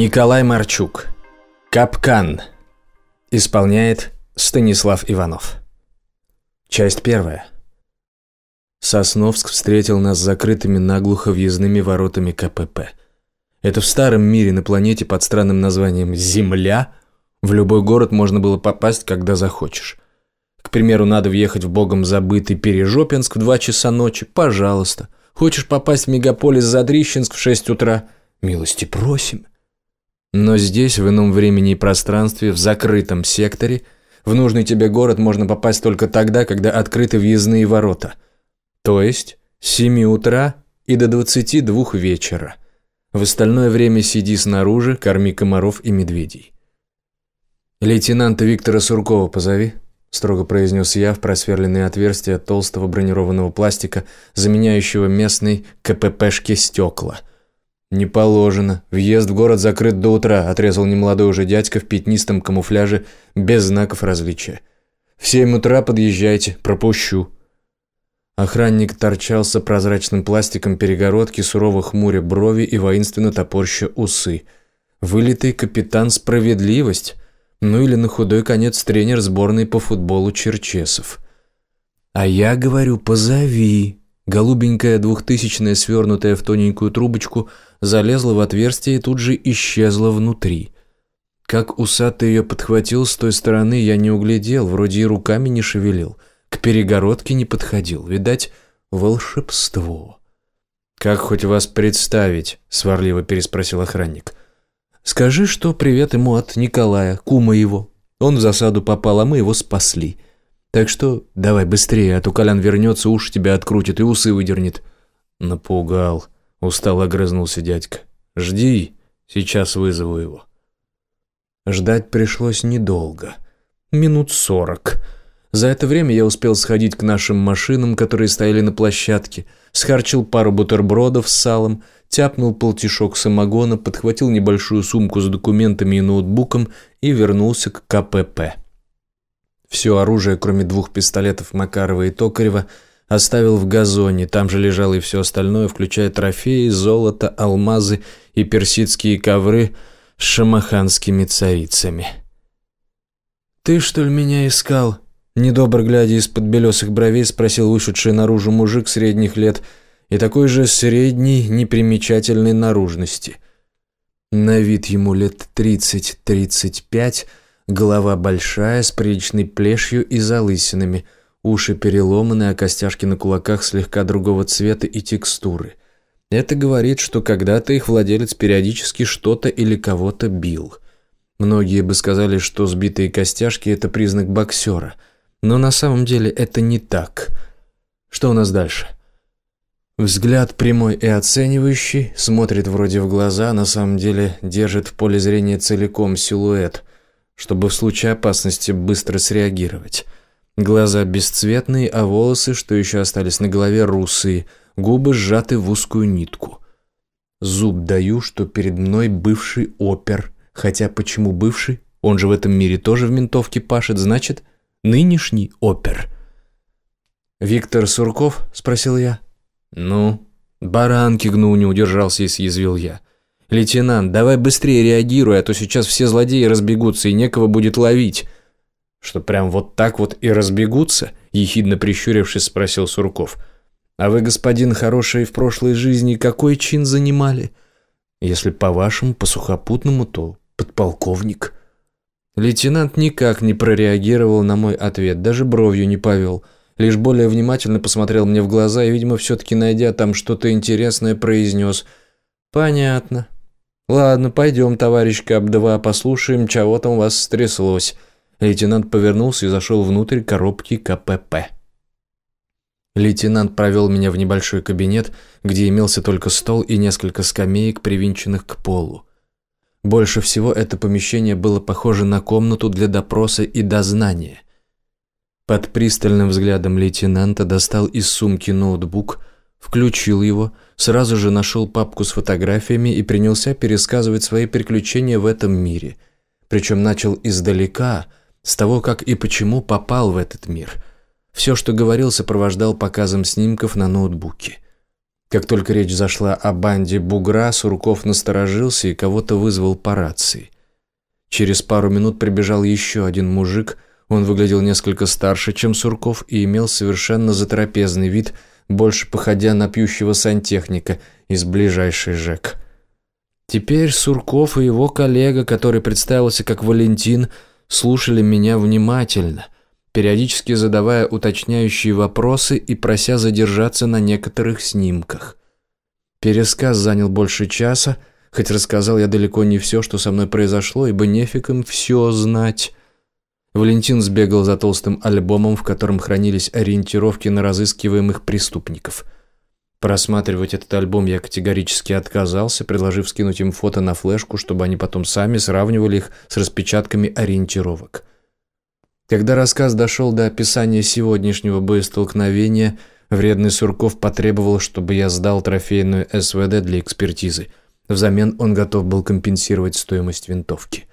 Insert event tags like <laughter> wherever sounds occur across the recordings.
Николай Марчук. Капкан. Исполняет Станислав Иванов. Часть первая. Сосновск встретил нас закрытыми наглухо въездными воротами КПП. Это в старом мире на планете под странным названием «Земля» в любой город можно было попасть, когда захочешь. К примеру, надо въехать в богом забытый Пережопинск в 2 часа ночи, пожалуйста. Хочешь попасть в мегаполис Задрищенск в 6 утра? Милости просим. Но здесь, в ином времени и пространстве, в закрытом секторе, в нужный тебе город можно попасть только тогда, когда открыты въездные ворота. То есть с 7 утра и до 22 вечера. В остальное время сиди снаружи, корми комаров и медведей. «Лейтенанта Виктора Суркова позови», – строго произнес я в просверленные отверстия толстого бронированного пластика, заменяющего местный КППшке стекла – «Не положено. Въезд в город закрыт до утра», – отрезал немолодой уже дядька в пятнистом камуфляже, без знаков различия. «В семь утра подъезжайте, пропущу». Охранник торчался прозрачным пластиком перегородки, сурово хмуря брови и воинственно топорща усы. Вылитый капитан «Справедливость», ну или на худой конец тренер сборной по футболу Черчесов. «А я говорю, позови», Голубенькая двухтысячная, свернутая в тоненькую трубочку, залезла в отверстие и тут же исчезла внутри. Как усатый ее подхватил с той стороны, я не углядел, вроде и руками не шевелил. К перегородке не подходил. Видать, волшебство. «Как хоть вас представить?» – сварливо переспросил охранник. «Скажи, что привет ему от Николая, кума его. Он в засаду попал, а мы его спасли». Так что давай быстрее, а то Колян вернется, уши тебя открутит и усы выдернет». «Напугал», — устало огрызнулся дядька. «Жди, сейчас вызову его». Ждать пришлось недолго. Минут сорок. За это время я успел сходить к нашим машинам, которые стояли на площадке, схарчил пару бутербродов с салом, тяпнул полтишок самогона, подхватил небольшую сумку с документами и ноутбуком и вернулся к КПП. Все оружие, кроме двух пистолетов Макарова и Токарева, оставил в газоне. Там же лежало и все остальное, включая трофеи, золото, алмазы и персидские ковры с шамаханскими царицами. «Ты, что ли, меня искал?» Недобро глядя из-под белесых бровей, спросил вышедший наружу мужик средних лет и такой же средней, непримечательной наружности. На вид ему лет тридцать-тридцать пять – Голова большая, с приличной плешью и залысинами, уши переломаны, а костяшки на кулаках слегка другого цвета и текстуры. Это говорит, что когда-то их владелец периодически что-то или кого-то бил. Многие бы сказали, что сбитые костяшки – это признак боксера. Но на самом деле это не так. Что у нас дальше? Взгляд прямой и оценивающий, смотрит вроде в глаза, на самом деле держит в поле зрения целиком силуэт – чтобы в случае опасности быстро среагировать. Глаза бесцветные, а волосы, что еще остались на голове, русые, губы сжаты в узкую нитку. Зуб даю, что перед мной бывший опер. Хотя почему бывший? Он же в этом мире тоже в ментовке пашет, значит, нынешний опер. «Виктор Сурков?» – спросил я. «Ну?» «Баранки гну, не удержался и съязвил я. «Лейтенант, давай быстрее реагируй, а то сейчас все злодеи разбегутся и некого будет ловить». «Что, прям вот так вот и разбегутся?» – ехидно прищурившись, спросил Сурков. «А вы, господин хороший, в прошлой жизни какой чин занимали?» «Если по-вашему, по сухопутному, то подполковник». Лейтенант никак не прореагировал на мой ответ, даже бровью не повел. Лишь более внимательно посмотрел мне в глаза и, видимо, все-таки найдя там что-то интересное, произнес «Понятно. «Ладно, пойдем, товарищ КАП-2, послушаем, чего там у вас стряслось». Лейтенант повернулся и зашел внутрь коробки КПП. Лейтенант провел меня в небольшой кабинет, где имелся только стол и несколько скамеек, привинченных к полу. Больше всего это помещение было похоже на комнату для допроса и дознания. Под пристальным взглядом лейтенанта достал из сумки ноутбук, включил его, сразу же нашел папку с фотографиями и принялся пересказывать свои приключения в этом мире. Причем начал издалека, с того, как и почему попал в этот мир. Все, что говорил, сопровождал показом снимков на ноутбуке. Как только речь зашла о банде Бугра, Сурков насторожился и кого-то вызвал по рации. Через пару минут прибежал еще один мужик. Он выглядел несколько старше, чем Сурков, и имел совершенно затрапезный вид, больше походя на пьющего сантехника из ближайшей ЖЭК. Теперь Сурков и его коллега, который представился как Валентин, слушали меня внимательно, периодически задавая уточняющие вопросы и прося задержаться на некоторых снимках. Пересказ занял больше часа, хоть рассказал я далеко не все, что со мной произошло, ибо нефиг им все знать. Валентин сбегал за толстым альбомом, в котором хранились ориентировки на разыскиваемых преступников – Просматривать этот альбом я категорически отказался, предложив скинуть им фото на флешку, чтобы они потом сами сравнивали их с распечатками ориентировок. Когда рассказ дошел до описания сегодняшнего боестолкновения, вредный Сурков потребовал, чтобы я сдал трофейную СВД для экспертизы. Взамен он готов был компенсировать стоимость винтовки.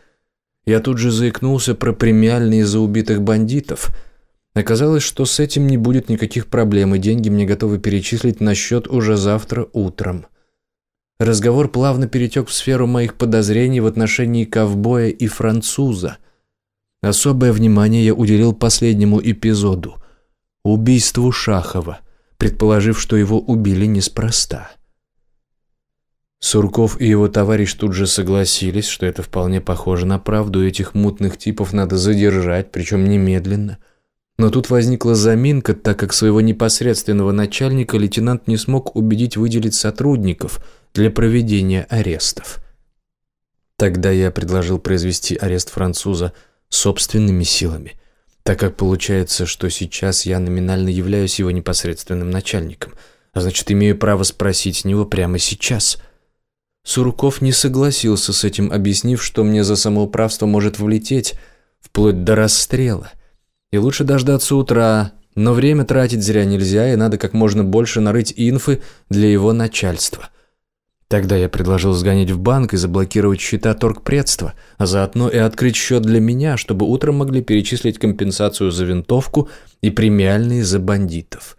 Я тут же заикнулся про премиальные за убитых бандитов – Оказалось, что с этим не будет никаких проблем, и деньги мне готовы перечислить на счет уже завтра утром. Разговор плавно перетек в сферу моих подозрений в отношении ковбоя и француза. Особое внимание я уделил последнему эпизоду – убийству Шахова, предположив, что его убили неспроста. Сурков и его товарищ тут же согласились, что это вполне похоже на правду, этих мутных типов надо задержать, причем немедленно – но тут возникла заминка, так как своего непосредственного начальника лейтенант не смог убедить выделить сотрудников для проведения арестов. Тогда я предложил произвести арест француза собственными силами, так как получается, что сейчас я номинально являюсь его непосредственным начальником, а значит, имею право спросить с него прямо сейчас. Сурков не согласился с этим, объяснив, что мне за самоуправство может влететь, вплоть до расстрела. И лучше дождаться утра, но время тратить зря нельзя, и надо как можно больше нарыть инфы для его начальства. Тогда я предложил сгонять в банк и заблокировать счета торгпредства, а заодно и открыть счет для меня, чтобы утром могли перечислить компенсацию за винтовку и премиальные за бандитов.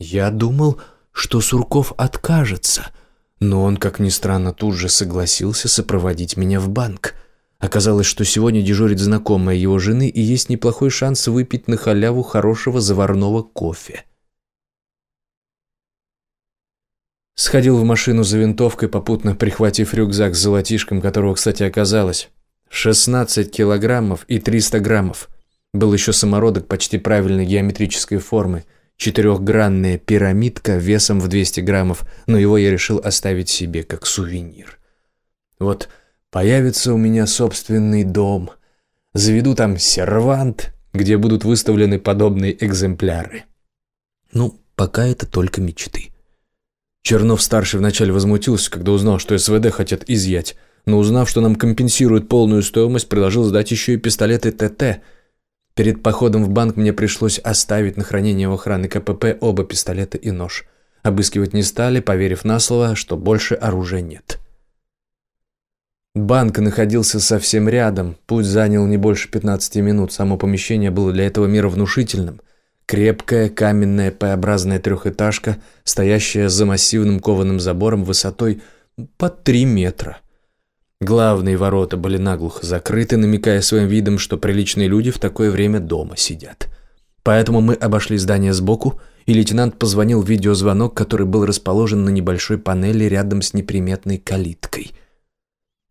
Я думал, что Сурков откажется, но он, как ни странно, тут же согласился сопроводить меня в банк – Оказалось, что сегодня дежурит знакомая его жены и есть неплохой шанс выпить на халяву хорошего заварного кофе. Сходил в машину за винтовкой, попутно прихватив рюкзак с золотишком, которого, кстати, оказалось 16 килограммов и 300 граммов. Был еще самородок почти правильной геометрической формы, четырехгранная пирамидка весом в 200 граммов, но его я решил оставить себе как сувенир. Вот Появится у меня собственный дом. Заведу там сервант, где будут выставлены подобные экземпляры. Ну, пока это только мечты. Чернов-старший вначале возмутился, когда узнал, что СВД хотят изъять, но узнав, что нам компенсируют полную стоимость, предложил сдать еще и пистолеты ТТ. Перед походом в банк мне пришлось оставить на хранение в охраны КПП оба пистолета и нож. Обыскивать не стали, поверив на слово, что больше оружия нет. Банк находился совсем рядом, путь занял не больше 15 минут, само помещение было для этого мира внушительным. Крепкая каменная П-образная трехэтажка, стоящая за массивным кованым забором высотой под 3 метра. Главные ворота были наглухо закрыты, намекая своим видом, что приличные люди в такое время дома сидят. Поэтому мы обошли здание сбоку, и лейтенант позвонил в видеозвонок, который был расположен на небольшой панели рядом с неприметной калиткой –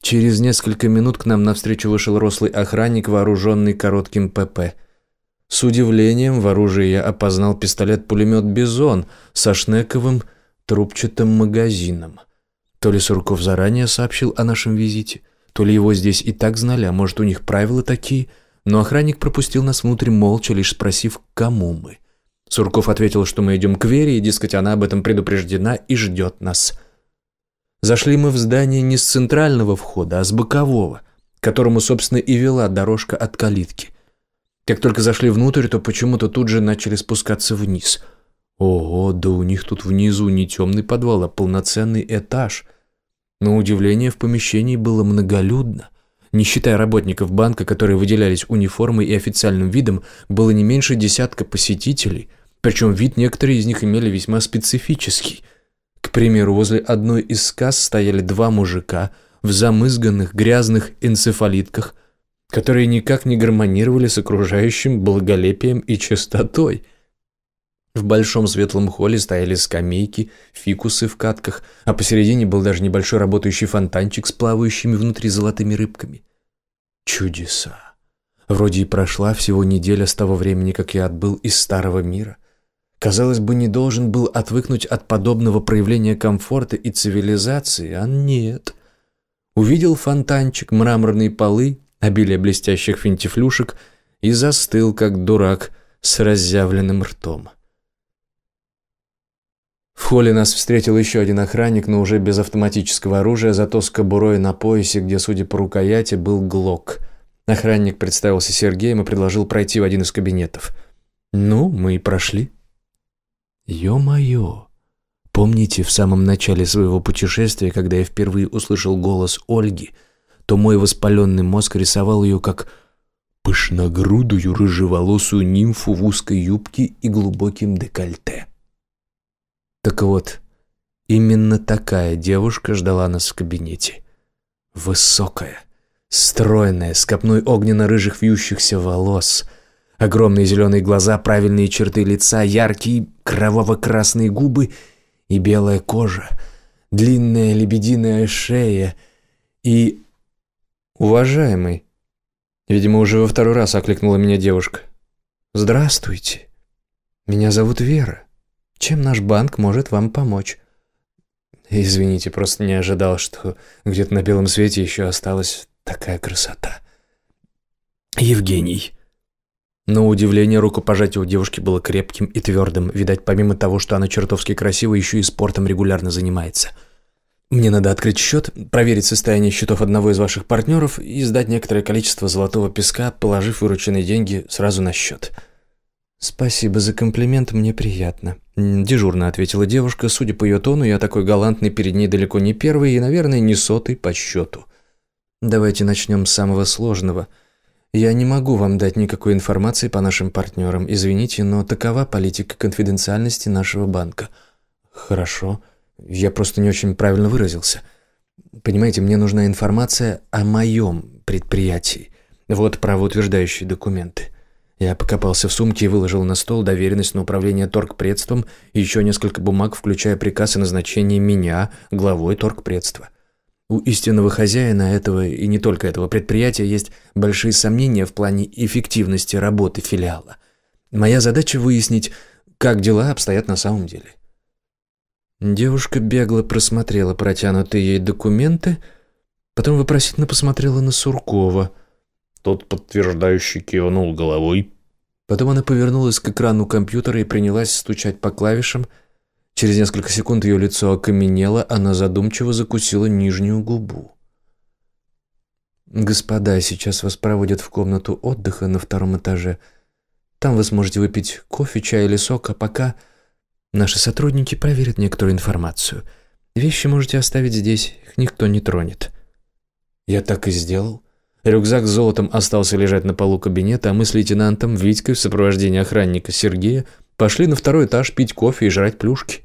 Через несколько минут к нам навстречу вышел рослый охранник, вооруженный коротким ПП. С удивлением в оружии я опознал пистолет-пулемет «Бизон» со шнековым трубчатым магазином. То ли Сурков заранее сообщил о нашем визите, то ли его здесь и так знали, а может у них правила такие, но охранник пропустил нас внутрь молча, лишь спросив, кому мы. Сурков ответил, что мы идем к Вере, и, дескать, она об этом предупреждена и ждет нас. Зашли мы в здание не с центрального входа, а с бокового, которому, собственно, и вела дорожка от калитки. Как только зашли внутрь, то почему-то тут же начали спускаться вниз. Ого, да у них тут внизу не темный подвал, а полноценный этаж. На удивление в помещении было многолюдно. Не считая работников банка, которые выделялись униформой и официальным видом, было не меньше десятка посетителей, причем вид некоторые из них имели весьма специфический – примеру, возле одной из сказ стояли два мужика в замызганных грязных энцефалитках, которые никак не гармонировали с окружающим благолепием и чистотой. В большом светлом холле стояли скамейки, фикусы в катках, а посередине был даже небольшой работающий фонтанчик с плавающими внутри золотыми рыбками. Чудеса! Вроде и прошла всего неделя с того времени, как я отбыл из старого мира. Казалось бы, не должен был отвыкнуть от подобного проявления комфорта и цивилизации, а нет. Увидел фонтанчик, мраморные полы, обилие блестящих финтифлюшек и застыл, как дурак, с разъявленным ртом. В холле нас встретил еще один охранник, но уже без автоматического оружия, зато с кобурой на поясе, где, судя по рукояти, был глок. Охранник представился Сергеем и предложил пройти в один из кабинетов. Ну, мы и прошли. Ё-моё! Помните, в самом начале своего путешествия, когда я впервые услышал голос Ольги, то мой воспаленный мозг рисовал ее как пышногрудую рыжеволосую нимфу в узкой юбке и глубоким декольте. Так вот, именно такая девушка ждала нас в кабинете. Высокая, стройная, с копной огненно-рыжих вьющихся волос, огромные зеленые глаза, правильные черты лица, яркие кроваво-красные губы и белая кожа, длинная лебединая шея и... «Уважаемый», видимо, уже во второй раз окликнула меня девушка. «Здравствуйте. Меня зовут Вера. Чем наш банк может вам помочь?» «Извините, просто не ожидал, что где-то на белом свете еще осталась такая красота». «Евгений». Но удивление рукопожатие у девушки было крепким и твердым. Видать, помимо того, что она чертовски красива, еще и спортом регулярно занимается. «Мне надо открыть счет, проверить состояние счетов одного из ваших партнеров и сдать некоторое количество золотого песка, положив вырученные деньги сразу на счет». «Спасибо за комплимент, мне приятно», – дежурно ответила девушка. Судя по ее тону, я такой галантный перед ней далеко не первый и, наверное, не сотый по счету. «Давайте начнем с самого сложного. Я не могу вам дать никакой информации по нашим партнерам. Извините, но такова политика конфиденциальности нашего банка». «Хорошо. Я просто не очень правильно выразился. Понимаете, мне нужна информация о моем предприятии. Вот правоутверждающие документы». Я покопался в сумке и выложил на стол доверенность на управление торгпредством и еще несколько бумаг, включая приказ о назначении меня главой торгпредства. У истинного хозяина этого и не только этого предприятия есть большие сомнения в плане эффективности работы филиала. Моя задача выяснить, как дела обстоят на самом деле. Девушка бегло просмотрела протянутые ей документы, потом вопросительно посмотрела на Суркова – тот подтверждающий кивнул головой. Потом она повернулась к экрану компьютера и принялась стучать по клавишам. Через несколько секунд ее лицо окаменело, она задумчиво закусила нижнюю губу. «Господа, сейчас вас проводят в комнату отдыха на втором этаже. Там вы сможете выпить кофе, чай или сок, а пока наши сотрудники проверят некоторую информацию. Вещи можете оставить здесь, их никто не тронет». Я так и сделал. Рюкзак с золотом остался лежать на полу кабинета, а мы с лейтенантом Витькой в сопровождении охранника Сергея пошли на второй этаж пить кофе и жрать плюшки.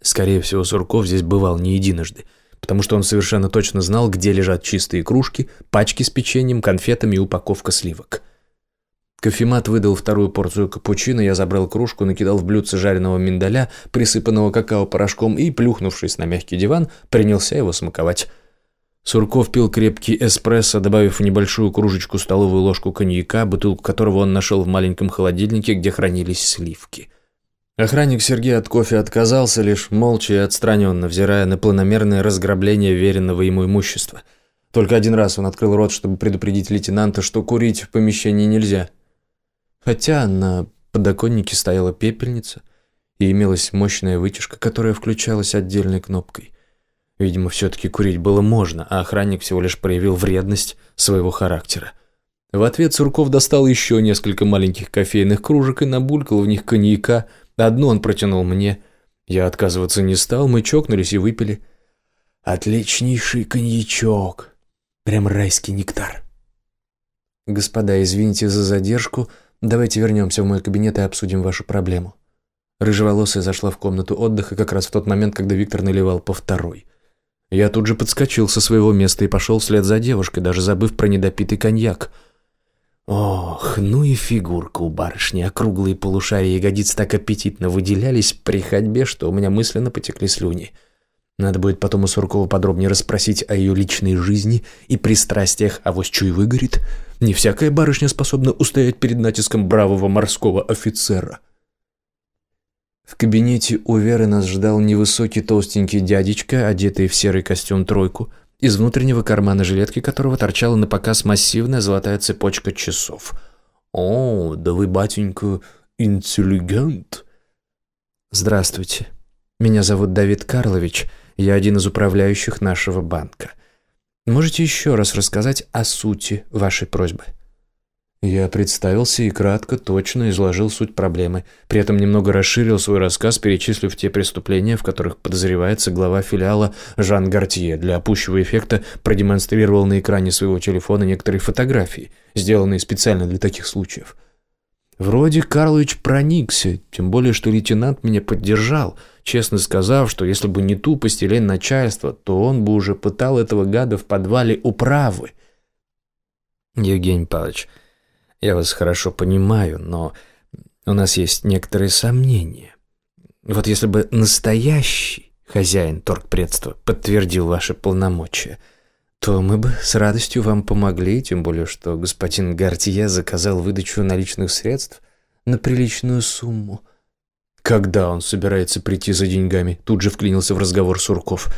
Скорее всего, Сурков здесь бывал не единожды, потому что он совершенно точно знал, где лежат чистые кружки, пачки с печеньем, конфетами и упаковка сливок. Кофемат выдал вторую порцию капучино, я забрал кружку, накидал в блюдце жареного миндаля, присыпанного какао-порошком и, плюхнувшись на мягкий диван, принялся его смаковать. Сурков пил крепкий эспрессо, добавив в небольшую кружечку столовую ложку коньяка, бутылку которого он нашел в маленьком холодильнике, где хранились сливки. Охранник Сергей от кофе отказался, лишь молча и отстраненно, взирая на планомерное разграбление веренного ему имущества. Только один раз он открыл рот, чтобы предупредить лейтенанта, что курить в помещении нельзя. Хотя на подоконнике стояла пепельница и имелась мощная вытяжка, которая включалась отдельной кнопкой. Видимо, все-таки курить было можно, а охранник всего лишь проявил вредность своего характера. В ответ Сурков достал еще несколько маленьких кофейных кружек и набулькал в них коньяка. Одну он протянул мне. Я отказываться не стал, мы чокнулись и выпили. Отличнейший коньячок. Прям райский нектар. Господа, извините за задержку. Давайте вернемся в мой кабинет и обсудим вашу проблему. Рыжеволосая зашла в комнату отдыха как раз в тот момент, когда Виктор наливал по второй. Я тут же подскочил со своего места и пошел вслед за девушкой, даже забыв про недопитый коньяк. Ох, ну и фигурка у барышни, округлые полушария ягодиц так аппетитно выделялись при ходьбе, что у меня мысленно потекли слюни. Надо будет потом у Суркова подробнее расспросить о ее личной жизни и пристрастиях, а вот чуй выгорит. Не всякая барышня способна устоять перед натиском бравого морского офицера. В кабинете у Веры нас ждал невысокий толстенький дядечка, одетый в серый костюм тройку, из внутреннего кармана жилетки которого торчала на показ массивная золотая цепочка часов. «О, да вы, батенька, интеллигент!» «Здравствуйте. Меня зовут Давид Карлович. Я один из управляющих нашего банка. Можете еще раз рассказать о сути вашей просьбы?» Я представился и кратко, точно изложил суть проблемы. При этом немного расширил свой рассказ, перечислив те преступления, в которых подозревается глава филиала Жан Гартье. Для пущего эффекта продемонстрировал на экране своего телефона некоторые фотографии, сделанные специально для таких случаев. Вроде Карлович проникся, тем более, что лейтенант меня поддержал, честно сказав, что если бы не тупость или начальство, то он бы уже пытал этого гада в подвале управы. Евгений Павлович, я вас хорошо понимаю, но у нас есть некоторые сомнения. Вот если бы настоящий хозяин торгпредства подтвердил ваши полномочия, то мы бы с радостью вам помогли, тем более что господин Гартье заказал выдачу наличных средств на приличную сумму. Когда он собирается прийти за деньгами? Тут же вклинился в разговор Сурков.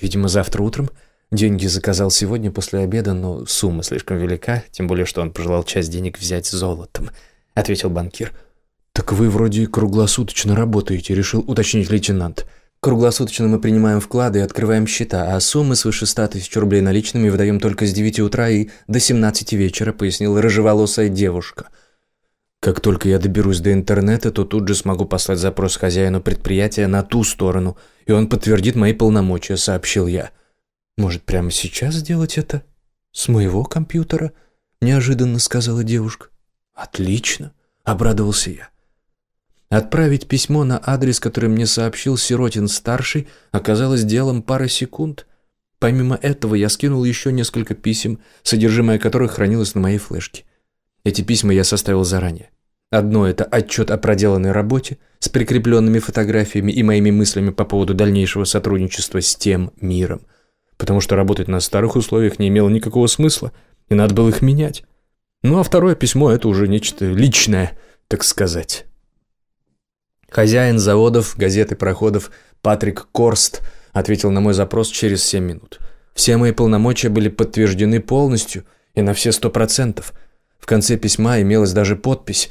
Видимо, завтра утром. Деньги заказал сегодня после обеда, но сумма слишком велика, тем более, что он пожелал часть денег взять золотом», — ответил банкир. «Так вы вроде круглосуточно работаете», — решил уточнить лейтенант. «Круглосуточно мы принимаем вклады и открываем счета, а суммы свыше 100 тысяч рублей наличными выдаем только с 9 утра и до 17 вечера», — пояснила рыжеволосая девушка. «Как только я доберусь до интернета, то тут же смогу послать запрос хозяину предприятия на ту сторону, и он подтвердит мои полномочия», — сообщил я. «Может, прямо сейчас сделать это? С моего компьютера?» – неожиданно сказала девушка. «Отлично!» – обрадовался я. Отправить письмо на адрес, который мне сообщил Сиротин-старший, оказалось делом пары секунд. Помимо этого, я скинул еще несколько писем, содержимое которых хранилось на моей флешке. Эти письма я составил заранее. Одно – это отчет о проделанной работе с прикрепленными фотографиями и моими мыслями по поводу дальнейшего сотрудничества с тем миром – потому что работать на старых условиях не имело никакого смысла, и надо было их менять. Ну а второе письмо – это уже нечто личное, так сказать. Хозяин заводов, газеты проходов Патрик Корст ответил на мой запрос через 7 минут. Все мои полномочия были подтверждены полностью и на все сто процентов. В конце письма имелась даже подпись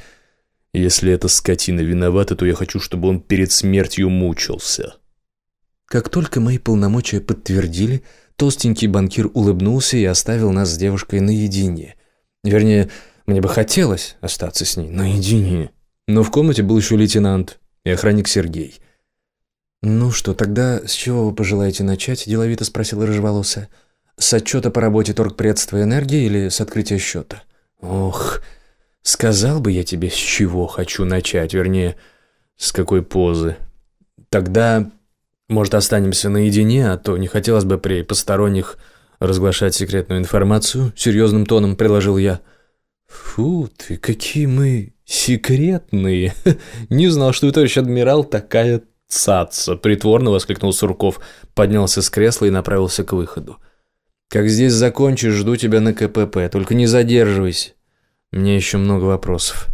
«Если эта скотина виновата, то я хочу, чтобы он перед смертью мучился». Как только мои полномочия подтвердили, толстенький банкир улыбнулся и оставил нас с девушкой наедине. Вернее, мне бы хотелось остаться с ней наедине. Но в комнате был еще лейтенант и охранник Сергей. «Ну что, тогда с чего вы пожелаете начать?» – деловито спросила рыжеволосая. «С отчета по работе торгпредства энергии или с открытия счета?» «Ох, сказал бы я тебе, с чего хочу начать, вернее, с какой позы. Тогда может, останемся наедине, а то не хотелось бы при посторонних разглашать секретную информацию, серьезным тоном приложил я. Фу ты, какие мы секретные. <laughs> Не знал, что вы, товарищ адмирал, такая цаца, притворно воскликнул Сурков, поднялся с кресла и направился к выходу. Как здесь закончишь, жду тебя на КПП, только не задерживайся. Мне еще много вопросов.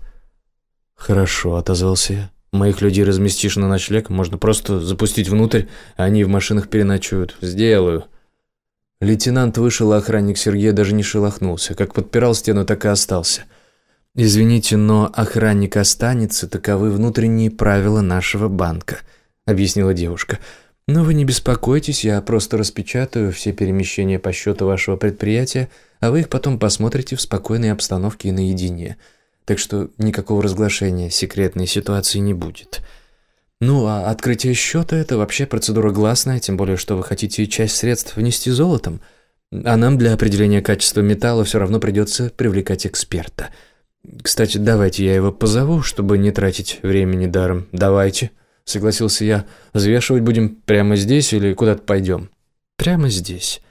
Хорошо, отозвался я. Моих людей разместишь на ночлег, можно просто запустить внутрь, а они в машинах переночуют. Сделаю». Лейтенант вышел, а охранник Сергей даже не шелохнулся. Как подпирал стену, так и остался. «Извините, но охранник останется, таковы внутренние правила нашего банка», — объяснила девушка. «Но вы не беспокойтесь, я просто распечатаю все перемещения по счету вашего предприятия, а вы их потом посмотрите в спокойной обстановке и наедине так что никакого разглашения секретной ситуации не будет. Ну, а открытие счета – это вообще процедура гласная, тем более, что вы хотите часть средств внести золотом, а нам для определения качества металла все равно придется привлекать эксперта. Кстати, давайте я его позову, чтобы не тратить времени даром. Давайте, согласился я. Взвешивать будем прямо здесь или куда-то пойдем? Прямо здесь.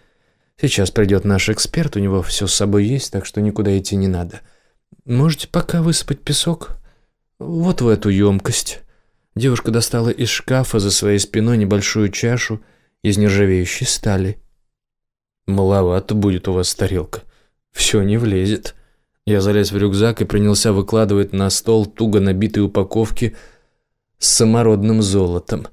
Сейчас придет наш эксперт, у него все с собой есть, так что никуда идти не надо. Можете пока высыпать песок вот в эту емкость. Девушка достала из шкафа за своей спиной небольшую чашу из нержавеющей стали. «Маловато будет у вас тарелка. Все не влезет». Я залез в рюкзак и принялся выкладывать на стол туго набитые упаковки с самородным золотом.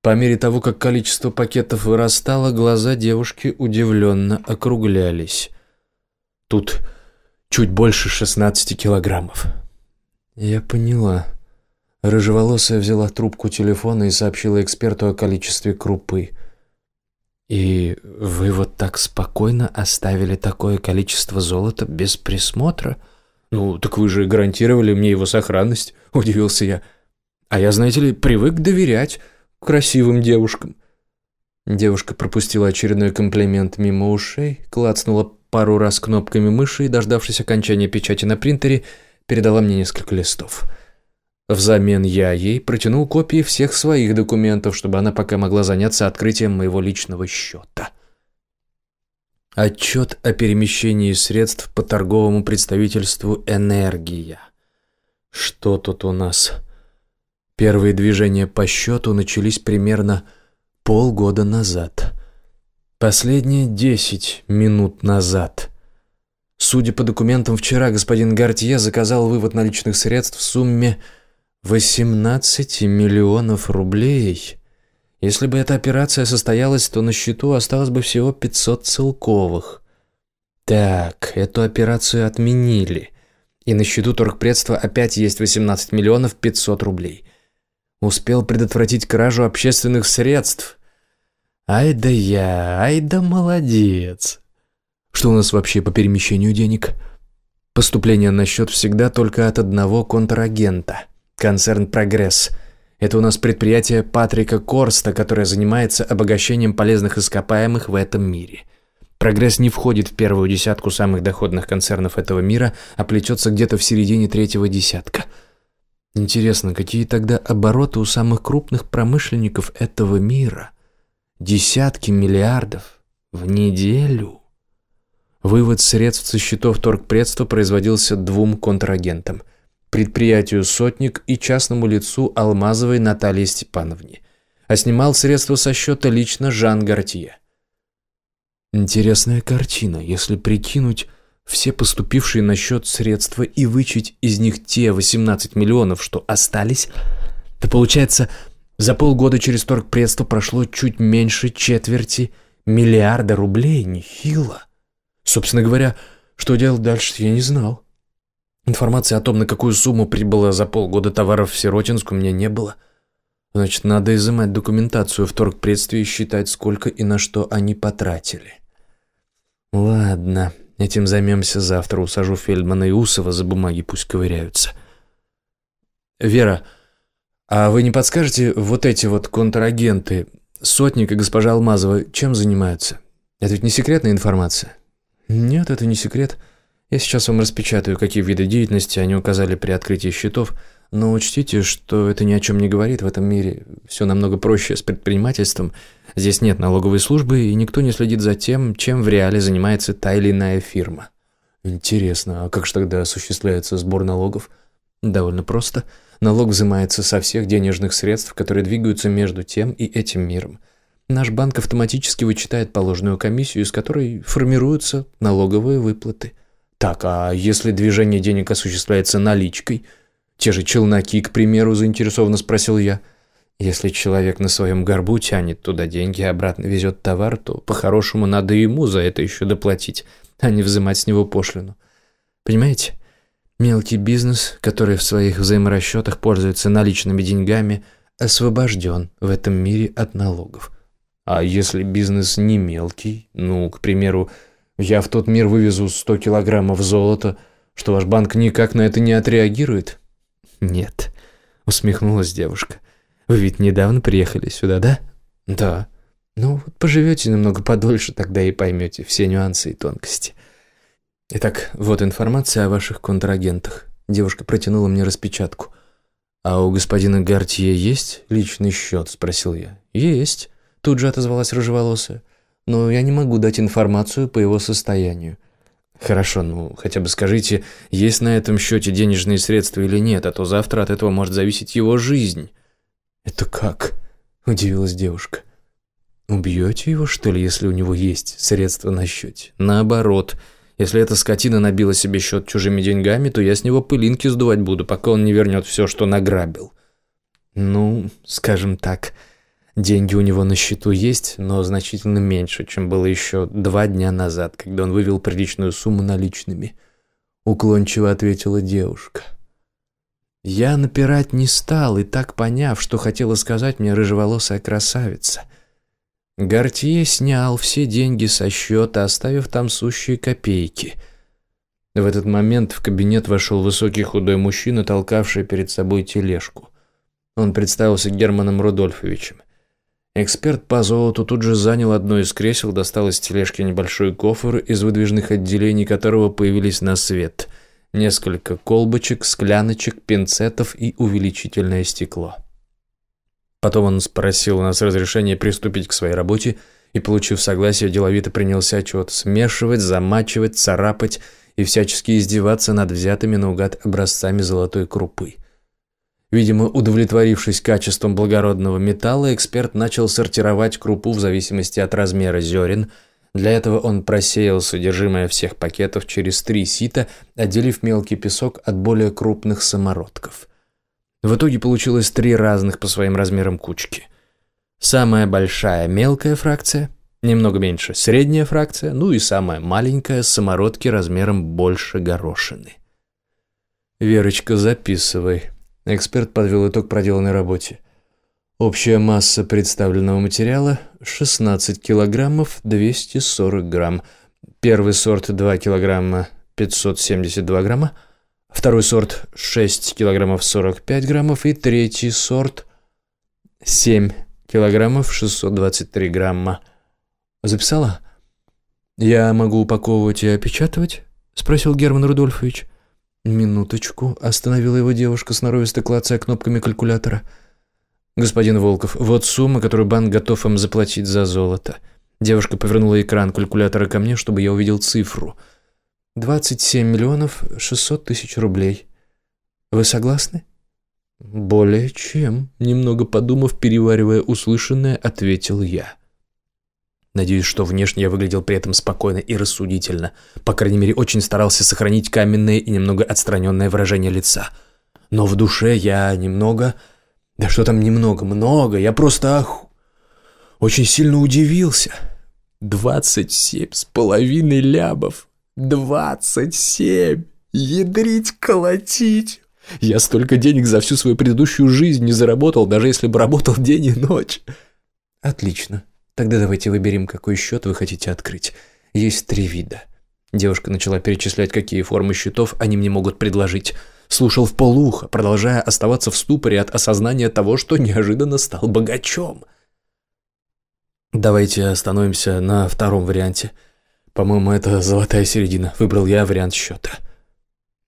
По мере того, как количество пакетов вырастало, глаза девушки удивленно округлялись. Тут чуть больше 16 килограммов. Я поняла. Рыжеволосая взяла трубку телефона и сообщила эксперту о количестве крупы. «И вы вот так спокойно оставили такое количество золота без присмотра?» «Ну, так вы же гарантировали мне его сохранность», <laughs> — удивился я. «А я, знаете ли, привык доверять красивым девушкам». Девушка пропустила очередной комплимент мимо ушей, клацнула пару раз кнопками мыши и, дождавшись окончания печати на принтере, передала мне несколько листов. Взамен я ей протянул копии всех своих документов, чтобы она пока могла заняться открытием моего личного счета. Отчет о перемещении средств по торговому представительству «Энергия». Что тут у нас? Первые движения по счету начались примерно полгода назад. Последние десять минут назад. Судя по документам, вчера господин Гартье заказал вывод наличных средств в сумме 18 миллионов рублей. Если бы эта операция состоялась, то на счету осталось бы всего 500 целковых. Так, эту операцию отменили. И на счету торгпредства опять есть 18 миллионов 500 рублей. Успел предотвратить кражу общественных средств. Ай да я, ай да молодец. Что у нас вообще по перемещению денег? Поступление на счет всегда только от одного контрагента – Концерн «Прогресс». Это у нас предприятие Патрика Корста, которое занимается обогащением полезных ископаемых в этом мире. «Прогресс» не входит в первую десятку самых доходных концернов этого мира, а плетется где-то в середине третьего десятка. Интересно, какие тогда обороты у самых крупных промышленников этого мира? Десятки миллиардов в неделю? Вывод средств со счетов торгпредства производился двум контрагентам – предприятию «Сотник» и частному лицу Алмазовой Наталье Степановне, а снимал средства со счета лично Жан Гартье. Интересная картина, если прикинуть все поступившие на счет средства и вычесть из них те 18 миллионов, что остались, то получается, за полгода через торгпредство прошло чуть меньше четверти миллиарда рублей, нехило. Собственно говоря, что делать дальше, я не знал. Информации о том, на какую сумму прибыло за полгода товаров в Сиротинск, у меня не было. Значит, надо изымать документацию в торгпредстве и считать, сколько и на что они потратили. Ладно, этим займемся завтра. Усажу Фельдмана и Усова за бумаги, пусть ковыряются. Вера, а вы не подскажете, вот эти вот контрагенты, Сотник и госпожа Алмазова, чем занимаются? Это ведь не секретная информация? Нет, это не секрет. Я сейчас вам распечатаю, какие виды деятельности они указали при открытии счетов, но учтите, что это ни о чем не говорит в этом мире. Все намного проще с предпринимательством. Здесь нет налоговой службы, и никто не следит за тем, чем в реале занимается та или иная фирма. Интересно, а как же тогда осуществляется сбор налогов? Довольно просто. Налог взимается со всех денежных средств, которые двигаются между тем и этим миром. Наш банк автоматически вычитает положенную комиссию, из которой формируются налоговые выплаты – так, а если движение денег осуществляется наличкой? Те же челноки, к примеру, заинтересованно спросил я. Если человек на своем горбу тянет туда деньги и обратно везет товар, то по-хорошему надо ему за это еще доплатить, а не взимать с него пошлину. Понимаете? Мелкий бизнес, который в своих взаиморасчетах пользуется наличными деньгами, освобожден в этом мире от налогов. А если бизнес не мелкий, ну, к примеру, я в тот мир вывезу 100 килограммов золота, что ваш банк никак на это не отреагирует? Нет, усмехнулась девушка. Вы ведь недавно приехали сюда, да? Да. Ну, вот поживете немного подольше, тогда и поймете все нюансы и тонкости. Итак, вот информация о ваших контрагентах. Девушка протянула мне распечатку. «А у господина Гартье есть личный счет?» – спросил я. «Есть», – тут же отозвалась рыжеволосая. «Но я не могу дать информацию по его состоянию». «Хорошо, ну хотя бы скажите, есть на этом счете денежные средства или нет, а то завтра от этого может зависеть его жизнь». «Это как?» – удивилась девушка. «Убьете его, что ли, если у него есть средства на счете?» «Наоборот. Если эта скотина набила себе счет чужими деньгами, то я с него пылинки сдувать буду, пока он не вернет все, что награбил». «Ну, скажем так, деньги у него на счету есть, но значительно меньше, чем было еще два дня назад, когда он вывел приличную сумму наличными», – уклончиво ответила девушка. Я напирать не стал, и так поняв, что хотела сказать мне рыжеволосая красавица. Гортье снял все деньги со счета, оставив там сущие копейки. В этот момент в кабинет вошел высокий худой мужчина, толкавший перед собой тележку. Он представился Германом Рудольфовичем. Эксперт по золоту тут же занял одно из кресел, достал из тележки небольшой кофр, из выдвижных отделений которого появились на свет – несколько колбочек, скляночек, пинцетов и увеличительное стекло. Потом он спросил у нас разрешение приступить к своей работе и, получив согласие, деловито принялся что-то смешивать, замачивать, царапать и всячески издеваться над взятыми наугад образцами золотой крупы. Видимо, удовлетворившись качеством благородного металла, эксперт начал сортировать крупу в зависимости от размера зерен – для этого он просеял содержимое всех пакетов через три сита, отделив мелкий песок от более крупных самородков. В итоге получилось три разных по своим размерам кучки. Самая большая мелкая фракция, немного меньше средняя фракция, ну и самая маленькая самородки размером больше горошины. «Верочка, записывай». Эксперт подвел итог проделанной работе. Общая масса представленного материала – 16 килограммов 240 грамм. Первый сорт 2 килограмма 572 грамма. Второй сорт 6 килограммов 45 граммов. И третий сорт 7 килограммов 623 грамма. Записала? «Я могу упаковывать и опечатывать?» – спросил Герман Рудольфович. «Минуточку», – остановила его девушка, сноровисто клацая кнопками калькулятора – «Господин Волков, вот сумма, которую банк готов вам заплатить за золото». Девушка повернула экран калькулятора ко мне, чтобы я увидел цифру. «Двадцать семь миллионов шестьсот тысяч рублей. Вы согласны?» «Более чем», — немного подумав, переваривая услышанное, ответил я. Надеюсь, что внешне я выглядел при этом спокойно и рассудительно. По крайней мере, очень старался сохранить каменное и немного отстраненное выражение лица. Но в душе я немного да что там немного, много, я просто ах... Очень сильно удивился. Двадцать семь с половиной лябов. Двадцать семь! Ядрить, колотить! Я столько денег за всю свою предыдущую жизнь не заработал, даже если бы работал <laughs> день и ночь. Отлично. Тогда давайте выберем, какой счет вы хотите открыть. Есть три вида. Девушка начала перечислять, какие формы счетов они мне могут предложить слушал в полухо, продолжая оставаться в ступоре от осознания того, что неожиданно стал богачом. Давайте остановимся на втором варианте. По-моему, это золотая середина. Выбрал я вариант счета.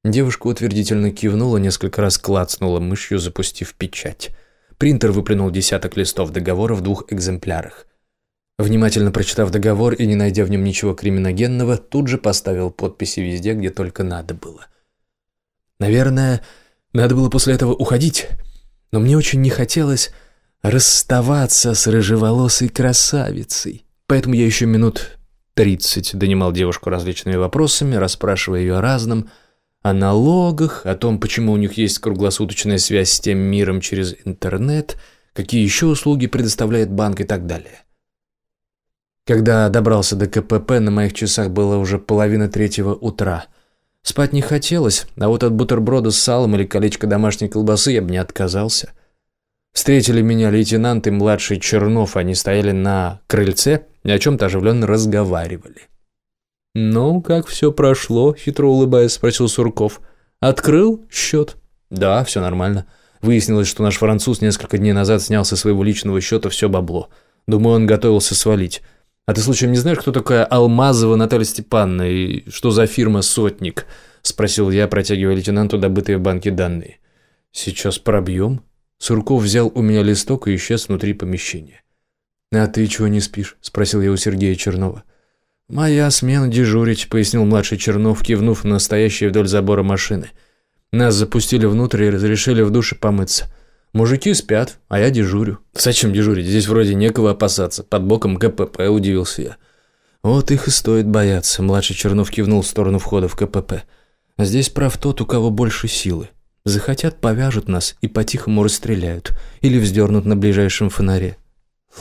Девушка утвердительно кивнула, несколько раз клацнула мышью, запустив печать. Принтер выплюнул десяток листов договора в двух экземплярах. Внимательно прочитав договор и не найдя в нем ничего криминогенного, тут же поставил подписи везде, где только надо было – Наверное, надо было после этого уходить, но мне очень не хотелось расставаться с рыжеволосой красавицей. Поэтому я еще минут тридцать донимал девушку различными вопросами, расспрашивая ее о разном, о налогах, о том, почему у них есть круглосуточная связь с тем миром через интернет, какие еще услуги предоставляет банк и так далее. Когда добрался до КПП, на моих часах было уже половина третьего утра – Спать не хотелось, а вот от бутерброда с салом или колечка домашней колбасы я бы не отказался. Встретили меня лейтенант и младший Чернов, они стояли на крыльце и о чем-то оживленно разговаривали. «Ну, как все прошло?» – хитро улыбаясь, спросил Сурков. «Открыл счет?» «Да, все нормально. Выяснилось, что наш француз несколько дней назад снял со своего личного счета все бабло. Думаю, он готовился свалить. А ты случайно не знаешь, кто такая Алмазова Наталья Степановна и что за фирма «Сотник»? спросил я, протягивая лейтенанту добытые в банке данные. «Сейчас пробьем?» Сурков взял у меня листок и исчез внутри помещения. «А ты чего не спишь?» – спросил я у Сергея Чернова. «Моя смена дежурить», – пояснил младший Чернов, кивнув на стоящие вдоль забора машины. «Нас запустили внутрь и разрешили в душе помыться. Мужики спят, а я дежурю». «Зачем дежурить? Здесь вроде некого опасаться. Под боком КПП», – удивился я. «Вот их и стоит бояться», – младший Чернов кивнул в сторону входа в КПП. «Здесь прав тот, у кого больше силы. Захотят, повяжут нас и по-тихому расстреляют. Или вздернут на ближайшем фонаре.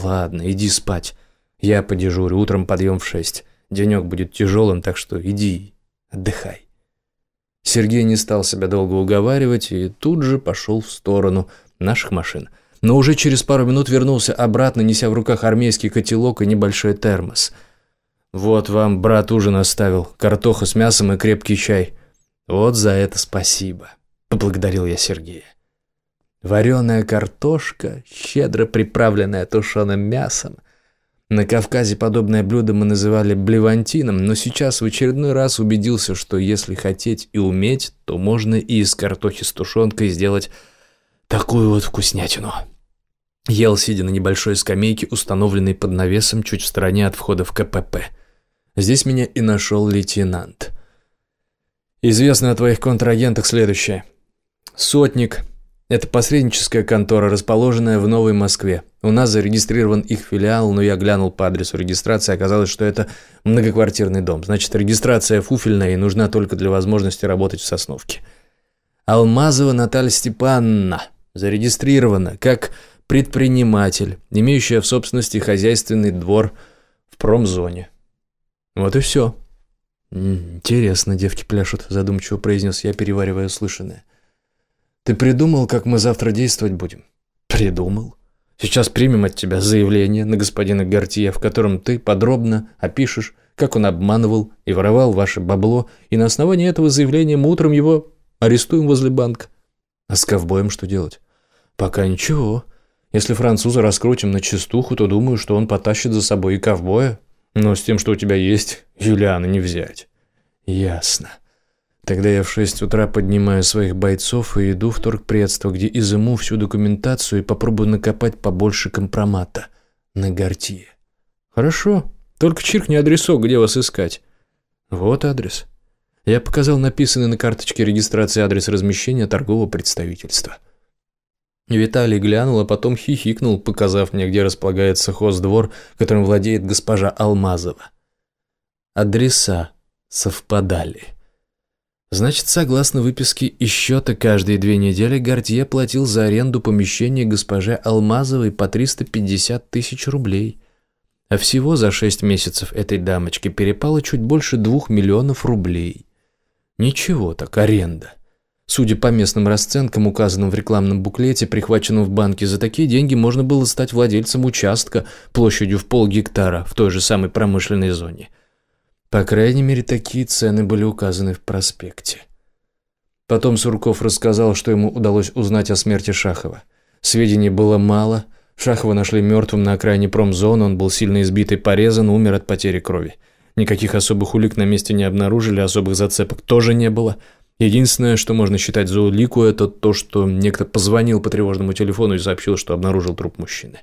Ладно, иди спать. Я подежурю, утром подъем в шесть. Денек будет тяжелым, так что иди, отдыхай. Сергей не стал себя долго уговаривать и тут же пошел в сторону наших машин. Но уже через пару минут вернулся обратно, неся в руках армейский котелок и небольшой термос. «Вот вам брат ужин оставил, картоха с мясом и крепкий чай. Вот за это спасибо», – поблагодарил я Сергея. Вареная картошка, щедро приправленная тушеным мясом, на Кавказе подобное блюдо мы называли блевантином, но сейчас в очередной раз убедился, что если хотеть и уметь, то можно и из картохи с тушенкой сделать такую вот вкуснятину. Ел, сидя на небольшой скамейке, установленной под навесом чуть в стороне от входа в КПП. Здесь меня и нашел лейтенант. Известно о твоих контрагентах следующее. Сотник это посредническая контора, расположенная в Новой Москве. У нас зарегистрирован их филиал, но я глянул по адресу регистрации, оказалось, что это многоквартирный дом. Значит, регистрация фуфельная и нужна только для возможности работать в Сосновке. Алмазова Наталья Степановна зарегистрирована как предприниматель, имеющая в собственности хозяйственный двор в промзоне. Вот и все. «Интересно, девки пляшут», – задумчиво произнес я, переваривая услышанное. Ты придумал, как мы завтра действовать будем? Придумал. Сейчас примем от тебя заявление на господина Гортье, в котором ты подробно опишешь, как он обманывал и воровал ваше бабло, и на основании этого заявления мы утром его арестуем возле банка. А с ковбоем что делать? Пока ничего. Если француза раскрутим на чистуху, то думаю, что он потащит за собой и ковбоя. Но с тем, что у тебя есть, Юлиана не взять. Ясно. Тогда я в шесть утра поднимаю своих бойцов и иду в торгпредство, где изыму всю документацию и попробую накопать побольше компромата на Гортье. Хорошо, только чиркни адресок, где вас искать. Вот адрес. Я показал написанный на карточке регистрации адрес размещения торгового представительства. Виталий глянул, а потом хихикнул, показав мне, где располагается хоздвор, которым владеет госпожа Алмазова. Адреса совпадали. Значит, согласно выписке из счета, каждые две недели Гортье платил за аренду помещения госпоже Алмазовой по 350 тысяч рублей. А всего за шесть месяцев этой дамочке перепало чуть больше двух миллионов рублей. Ничего так, аренда. Судя по местным расценкам, указанным в рекламном буклете, прихваченном в банке, за такие деньги можно было стать владельцем участка площадью в полгектара в той же самой промышленной зоне – по крайней мере, такие цены были указаны в проспекте. Потом Сурков рассказал, что ему удалось узнать о смерти Шахова. Сведений было мало. Шахова нашли мертвым на окраине промзоны, он был сильно избит и порезан, умер от потери крови. Никаких особых улик на месте не обнаружили, особых зацепок тоже не было. Единственное, что можно считать за улику, это то, что некто позвонил по тревожному телефону и сообщил, что обнаружил труп мужчины.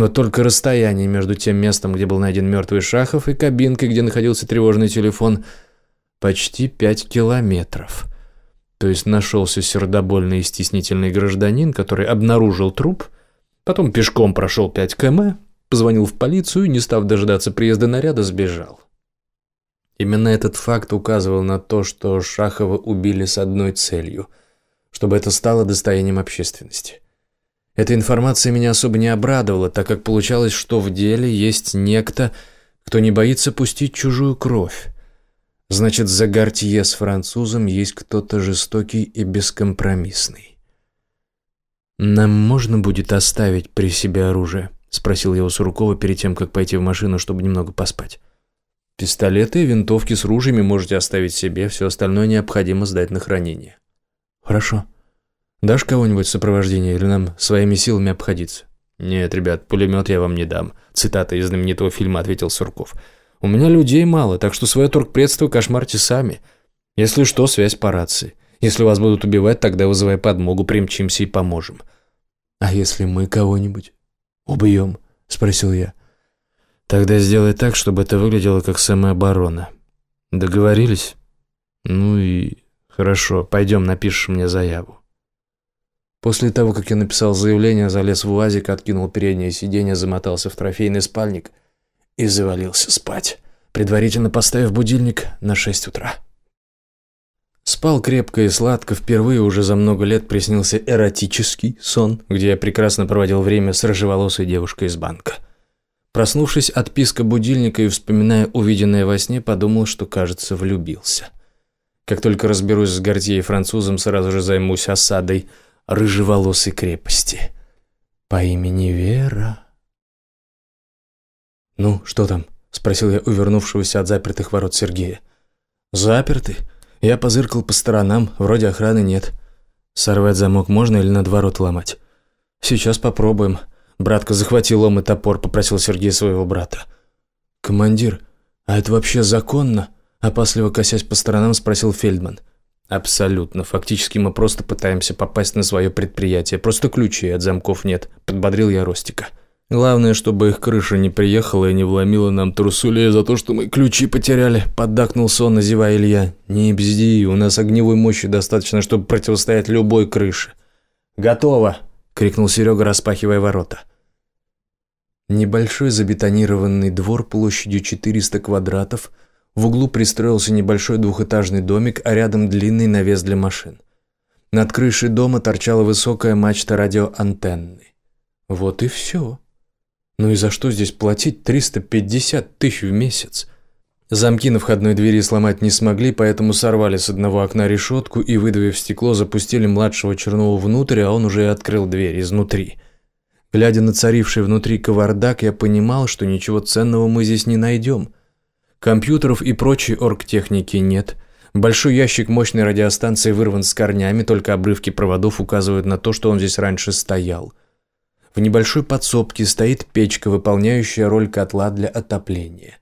Но только расстояние между тем местом, где был найден мертвый Шахов, и кабинкой, где находился тревожный телефон, почти пять километров. То есть нашелся сердобольный и стеснительный гражданин, который обнаружил труп, потом пешком прошел 5 км, позвонил в полицию и, не став дожидаться приезда наряда, сбежал. Именно этот факт указывал на то, что Шахова убили с одной целью, чтобы это стало достоянием общественности – эта информация меня особо не обрадовала, так как получалось, что в деле есть некто, кто не боится пустить чужую кровь. Значит, за Гартье с французом есть кто-то жестокий и бескомпромиссный. «Нам можно будет оставить при себе оружие?» – спросил я у Суркова перед тем, как пойти в машину, чтобы немного поспать. «Пистолеты и винтовки с ружьями можете оставить себе, все остальное необходимо сдать на хранение». «Хорошо», Дашь кого-нибудь сопровождение или нам своими силами обходиться?» «Нет, ребят, пулемет я вам не дам», – цитата из знаменитого фильма ответил Сурков. «У меня людей мало, так что свое торгпредство кошмарьте сами. Если что, связь по рации. Если вас будут убивать, тогда вызывай подмогу, примчимся и поможем». «А если мы кого-нибудь убьем?» – спросил я. «Тогда сделай так, чтобы это выглядело как самооборона. Договорились? Ну и хорошо, пойдем напишешь мне заяву». После того, как я написал заявление, залез в УАЗик, откинул переднее сиденье, замотался в трофейный спальник и завалился спать, предварительно поставив будильник на 6 утра. Спал крепко и сладко, впервые уже за много лет приснился эротический сон, где я прекрасно проводил время с рыжеволосой девушкой из банка. Проснувшись от писка будильника и вспоминая увиденное во сне, подумал, что, кажется, влюбился. Как только разберусь с Гортье французом, сразу же займусь осадой – рыжеволосой крепости по имени Вера. «Ну, что там?» – спросил я увернувшегося от запертых ворот Сергея. «Заперты. Я позыркал по сторонам, вроде охраны нет. Сорвать замок можно или над ворот ломать?» «Сейчас попробуем». Братка захватил лом и топор, попросил Сергей своего брата. «Командир, а это вообще законно?» Опасливо косясь по сторонам, спросил Фельдман. «Абсолютно. Фактически мы просто пытаемся попасть на свое предприятие. Просто ключей от замков нет», – подбодрил я Ростика. «Главное, чтобы их крыша не приехала и не вломила нам трусулей за то, что мы ключи потеряли», – поддакнул сон, назевая Илья. «Не бзди, у нас огневой мощи достаточно, чтобы противостоять любой крыше». «Готово!» – крикнул Серега, распахивая ворота. Небольшой забетонированный двор площадью 400 квадратов – в углу пристроился небольшой двухэтажный домик, а рядом длинный навес для машин. Над крышей дома торчала высокая мачта радиоантенны. Вот и все. Ну и за что здесь платить 350 тысяч в месяц? Замки на входной двери сломать не смогли, поэтому сорвали с одного окна решетку и, выдавив стекло, запустили младшего Чернова внутрь, а он уже открыл дверь изнутри. Глядя на царивший внутри кавардак, я понимал, что ничего ценного мы здесь не найдем – Компьютеров и прочей оргтехники нет. Большой ящик мощной радиостанции вырван с корнями, только обрывки проводов указывают на то, что он здесь раньше стоял. В небольшой подсобке стоит печка, выполняющая роль котла для отопления.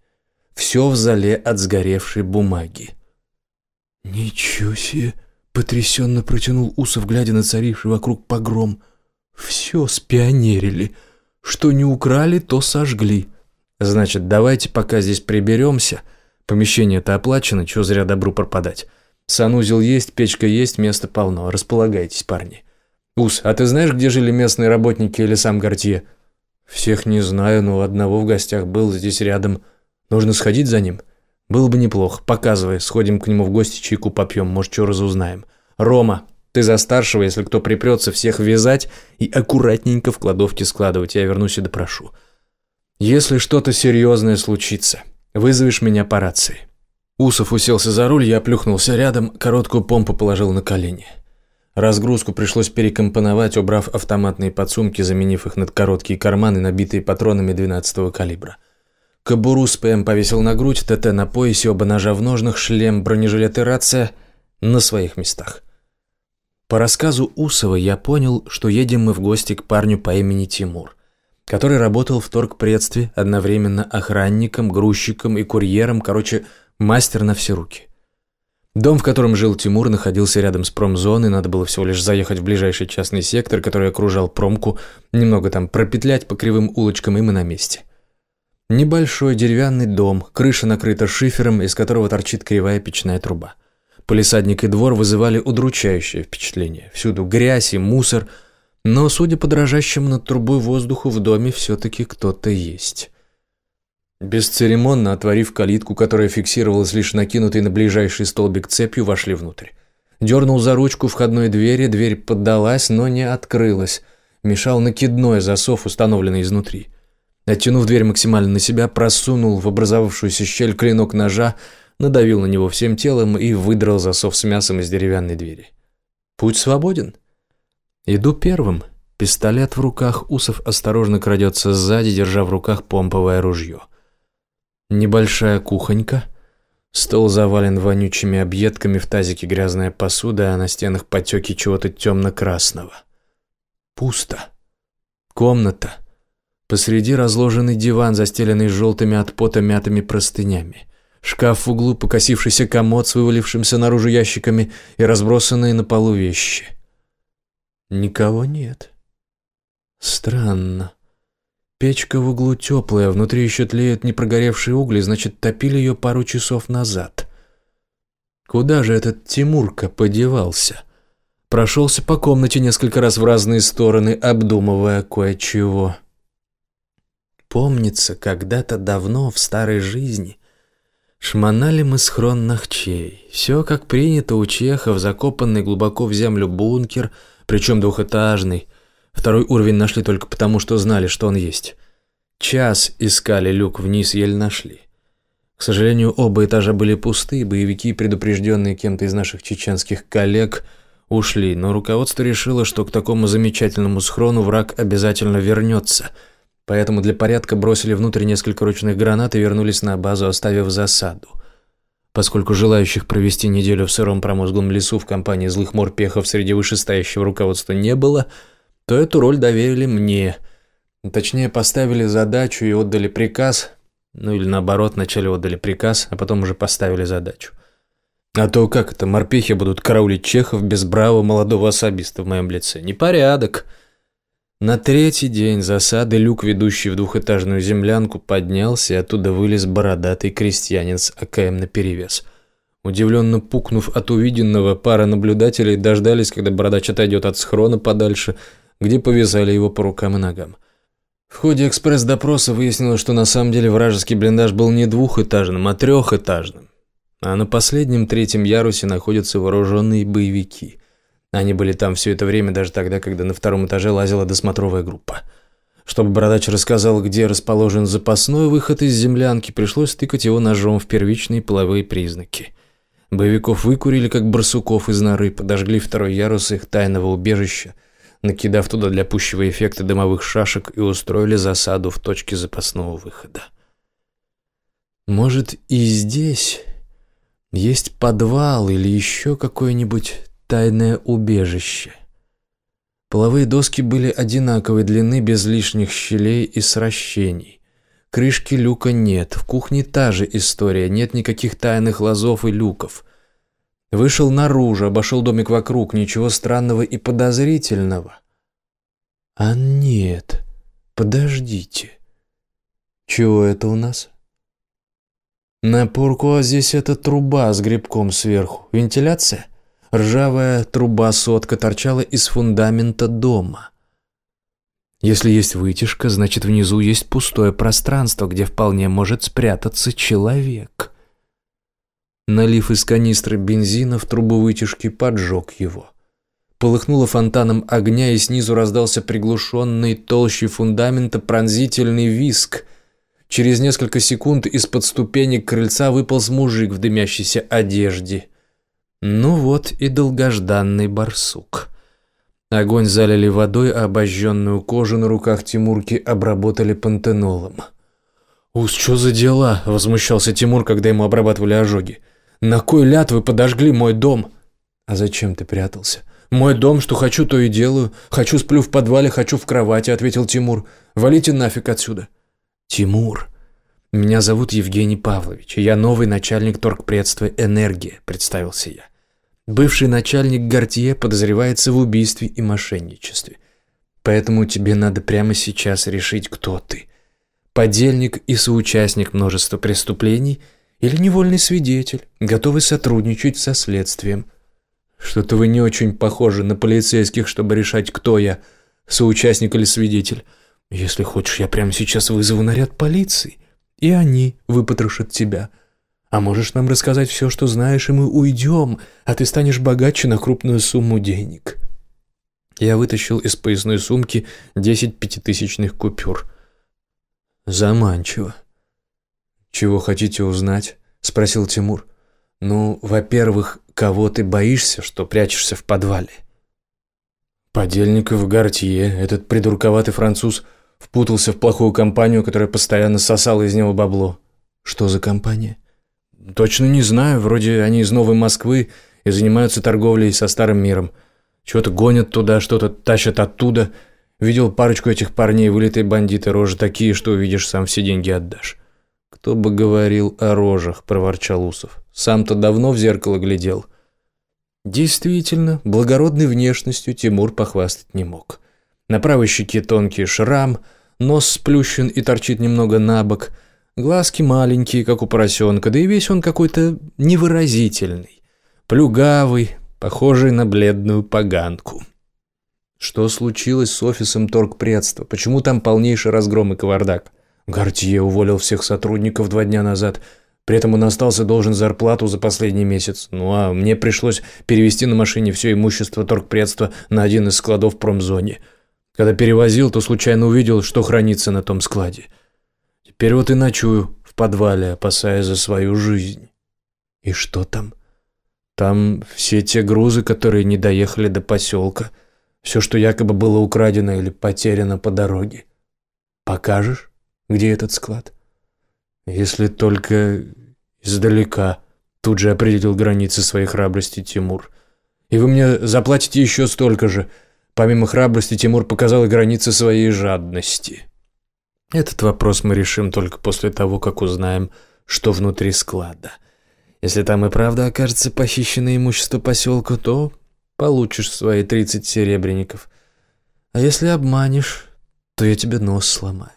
Все в зале от сгоревшей бумаги. «Ничего себе!» — потрясенно протянул Усов, глядя на царивший вокруг погром. «Все спионерили. Что не украли, то сожгли. Значит, давайте пока здесь приберемся. Помещение-то оплачено, чего зря добру пропадать. Санузел есть, печка есть, места полно. Располагайтесь, парни. Ус, а ты знаешь, где жили местные работники или сам Гортье? Всех не знаю, но одного в гостях был здесь рядом. Нужно сходить за ним? Было бы неплохо. Показывай, сходим к нему в гости, чайку попьем, может, что разузнаем. Рома, ты за старшего, если кто припрется, всех вязать и аккуратненько в кладовке складывать. Я вернусь и допрошу. «Если что-то серьезное случится, вызовешь меня по рации». Усов уселся за руль, я плюхнулся рядом, короткую помпу положил на колени. Разгрузку пришлось перекомпоновать, убрав автоматные подсумки, заменив их на короткие карманы, набитые патронами 12-го калибра. Кобуру с ПМ повесил на грудь, ТТ на поясе, оба ножа в ножнах, шлем, бронежилет и рация на своих местах. По рассказу Усова я понял, что едем мы в гости к парню по имени Тимур который работал в торгпредстве одновременно охранником, грузчиком и курьером, короче, мастер на все руки. Дом, в котором жил Тимур, находился рядом с промзоной, надо было всего лишь заехать в ближайший частный сектор, который окружал промку, немного там пропетлять по кривым улочкам, и мы на месте. Небольшой деревянный дом, крыша накрыта шифером, из которого торчит кривая печная труба. Полисадник и двор вызывали удручающее впечатление. Всюду грязь и мусор – но, судя по дрожащему над трубой воздуху, в доме все-таки кто-то есть. Бесцеремонно отворив калитку, которая фиксировалась лишь накинутой на ближайший столбик цепью, вошли внутрь. Дернул за ручку входной двери, дверь поддалась, но не открылась. Мешал накидной засов, установленный изнутри. Оттянув дверь максимально на себя, просунул в образовавшуюся щель клинок ножа, надавил на него всем телом и выдрал засов с мясом из деревянной двери. Путь свободен. Иду первым. Пистолет в руках, Усов осторожно крадется сзади, держа в руках помповое ружье. Небольшая кухонька. Стол завален вонючими объедками, в тазике грязная посуда, а на стенах потеки чего-то темно-красного. Пусто. Комната. Посреди разложенный диван, застеленный желтыми от пота мятыми простынями. Шкаф в углу, покосившийся комод с вывалившимся наружу ящиками и разбросанные на полу вещи. Никого нет. Странно. Печка в углу теплая, внутри еще тлеют непрогоревшие угли, значит, топили ее пару часов назад. Куда же этот Тимурка подевался? Прошелся по комнате несколько раз в разные стороны, обдумывая кое-чего. Помнится, когда-то давно, в старой жизни, шмонали мы схрон Нахчей. Все как принято у чехов, закопанный глубоко в землю бункер, причем двухэтажный. Второй уровень нашли только потому, что знали, что он есть. Час искали люк вниз, еле нашли. К сожалению, оба этажа были пусты, боевики, предупрежденные кем-то из наших чеченских коллег – ушли, но руководство решило, что к такому замечательному схрону враг обязательно вернется. Поэтому для порядка бросили внутрь несколько ручных гранат и вернулись на базу, оставив засаду. Поскольку желающих провести неделю в сыром промозглом лесу в компании злых морпехов среди вышестоящего руководства не было, то эту роль доверили мне. Точнее, поставили задачу и отдали приказ, ну или наоборот, вначале отдали приказ, а потом уже поставили задачу. А то как это, морпехи будут караулить чехов без бравого молодого особиста в моем лице? Непорядок. На третий день засады люк, ведущий в двухэтажную землянку, поднялся, и оттуда вылез бородатый крестьянин с АКМ наперевес. Удивленно пукнув от увиденного, пара наблюдателей дождались, когда бородач отойдет от схрона подальше, где повязали его по рукам и ногам. В ходе экспресс-допроса выяснилось, что на самом деле вражеский блиндаж был не двухэтажным, а трехэтажным. А на последнем третьем ярусе находятся вооруженные боевики. Они были там все это время, даже тогда, когда на втором этаже лазила досмотровая группа. Чтобы бородач рассказал, где расположен запасной выход из землянки, пришлось тыкать его ножом в первичные половые признаки. Боевиков выкурили, как барсуков из норы, подожгли второй ярус их тайного убежища, накидав туда для пущего эффекта дымовых шашек и устроили засаду в точке запасного выхода. Может, и здесь есть подвал или еще какое-нибудь тайное убежище. Половые доски были одинаковой длины, без лишних щелей и сращений. Крышки люка нет, в кухне та же история, нет никаких тайных лазов и люков. Вышел наружу, обошел домик вокруг, ничего странного и подозрительного. А нет, подождите. Чего это у нас? На Пуркуа здесь это труба с грибком сверху. Вентиляция? Ржавая труба-сотка торчала из фундамента дома. Если есть вытяжка, значит внизу есть пустое пространство, где вполне может спрятаться человек. Налив из канистры бензина в трубу вытяжки, поджег его. Полыхнуло фонтаном огня, и снизу раздался приглушенный толще фундамента пронзительный виск – Через несколько секунд из-под ступенек крыльца выполз мужик в дымящейся одежде. Ну вот и долгожданный барсук. Огонь залили водой, а обожженную кожу на руках Тимурки обработали пантенолом. «Ус, что за дела?» – возмущался Тимур, когда ему обрабатывали ожоги. «На кой ляд вы подожгли мой дом?» «А зачем ты прятался?» «Мой дом, что хочу, то и делаю. Хочу сплю в подвале, хочу в кровати», – ответил Тимур. «Валите нафиг отсюда». «Тимур, меня зовут Евгений Павлович, и я новый начальник торгпредства «Энергия», – представился я. Бывший начальник Гортье подозревается в убийстве и мошенничестве. Поэтому тебе надо прямо сейчас решить, кто ты. Подельник и соучастник множества преступлений или невольный свидетель, готовый сотрудничать со следствием. Что-то вы не очень похожи на полицейских, чтобы решать, кто я, соучастник или свидетель. Если хочешь, я прямо сейчас вызову наряд полиции, и они выпотрошат тебя. А можешь нам рассказать все, что знаешь, и мы уйдем, а ты станешь богаче на крупную сумму денег». Я вытащил из поясной сумки десять пятитысячных купюр. «Заманчиво». «Чего хотите узнать?» – спросил Тимур. «Ну, во-первых, кого ты боишься, что прячешься в подвале?» «Подельников Гортье, этот придурковатый француз – Впутался в плохую компанию, которая постоянно сосала из него бабло. Что за компания? Точно не знаю. Вроде они из Новой Москвы и занимаются торговлей со старым миром. Чего-то гонят туда, что-то тащат оттуда. Видел парочку этих парней, вылитые бандиты, рожи такие, что увидишь, сам все деньги отдашь. «Кто бы говорил о рожах», – проворчал Усов. «Сам-то давно в зеркало глядел». Действительно, благородной внешностью Тимур похвастать не мог. На правой щеке тонкий шрам, нос сплющен и торчит немного на бок, глазки маленькие, как у поросенка, да и весь он какой-то невыразительный, плюгавый, похожий на бледную поганку. Что случилось с офисом торгпредства? Почему там полнейший разгром и кавардак? Гортье уволил всех сотрудников два дня назад. При этом он остался должен зарплату за последний месяц. Ну а мне пришлось перевести на машине все имущество торгпредства на один из складов в промзоне. Когда перевозил, то случайно увидел, что хранится на том складе. Теперь вот и ночую в подвале, опасаясь за свою жизнь. И что там? Там все те грузы, которые не доехали до поселка. Все, что якобы было украдено или потеряно по дороге. Покажешь, где этот склад? Если только издалека, тут же определил границы своей храбрости Тимур. И вы мне заплатите еще столько же. Помимо храбрости, Тимур показал границы своей жадности. Этот вопрос мы решим только после того, как узнаем, что внутри склада. Если там и правда окажется похищенное имущество поселка, то получишь свои 30 серебряников. А если обманешь, то я тебе нос сломаю.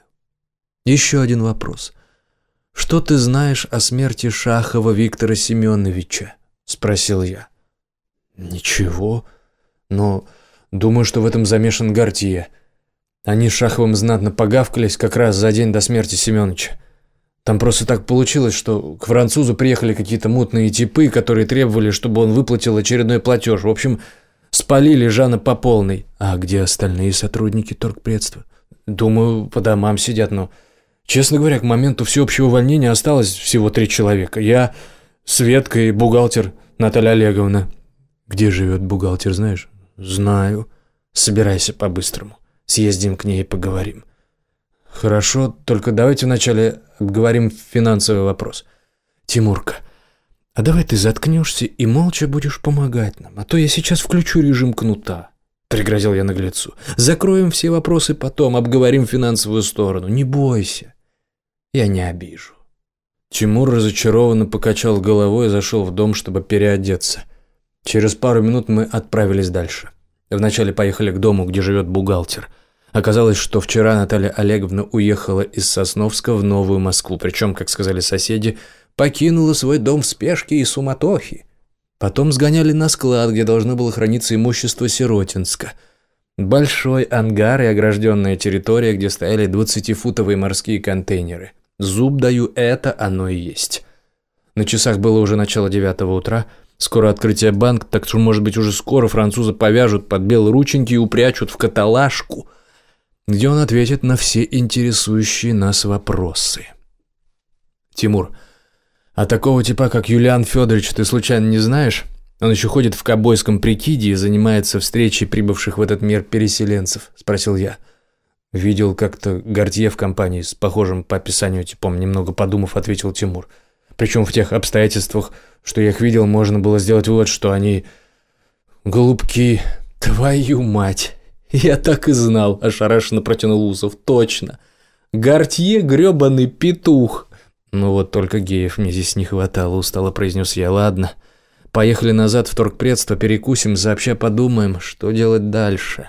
Еще один вопрос. Что ты знаешь о смерти Шахова Виктора Семеновича? Спросил я. Ничего, но думаю, что в этом замешан Гартье. Они с Шаховым знатно погавкались как раз за день до смерти Семеновича. Там просто так получилось, что к французу приехали какие-то мутные типы, которые требовали, чтобы он выплатил очередной платеж. В общем, спалили Жана по полной. А где остальные сотрудники торгпредства? Думаю, по домам сидят, но... Честно говоря, к моменту всеобщего увольнения осталось всего три человека. Я, Светка и бухгалтер Наталья Олеговна. Где живет бухгалтер, знаешь? Знаю. Собирайся по-быстрому. Съездим к ней и поговорим. Хорошо, только давайте вначале обговорим финансовый вопрос. Тимурка, а давай ты заткнешься и молча будешь помогать нам, а то я сейчас включу режим кнута. Пригрозил я наглецу. Закроем все вопросы потом, обговорим финансовую сторону. Не бойся. Я не обижу. Тимур разочарованно покачал головой и зашел в дом, чтобы переодеться. Через пару минут мы отправились дальше. Вначале поехали к дому, где живет бухгалтер – Оказалось, что вчера Наталья Олеговна уехала из Сосновска в Новую Москву, причем, как сказали соседи, покинула свой дом в спешке и суматохе. Потом сгоняли на склад, где должно было храниться имущество Сиротинска. Большой ангар и огражденная территория, где стояли двадцатифутовые морские контейнеры. Зуб даю, это оно и есть. На часах было уже начало девятого утра. Скоро открытие банка, так что, может быть, уже скоро французы повяжут под белые рученьки и упрячут в каталажку – где он ответит на все интересующие нас вопросы. Тимур, а такого типа, как Юлиан Федорович, ты случайно не знаешь? Он еще ходит в кобойском прикиде и занимается встречей прибывших в этот мир переселенцев, спросил я. Видел как-то Гортье в компании с похожим по описанию типом, немного подумав, ответил Тимур. Причем в тех обстоятельствах, что я их видел, можно было сделать вывод, что они голубки. Твою мать! «Я так и знал», – ошарашенно протянул Усов. «Точно. Гортье – грёбаный петух». «Ну вот только геев мне здесь не хватало», – устало произнес я. «Ладно, поехали назад в торгпредство, перекусим, сообща подумаем, что делать дальше».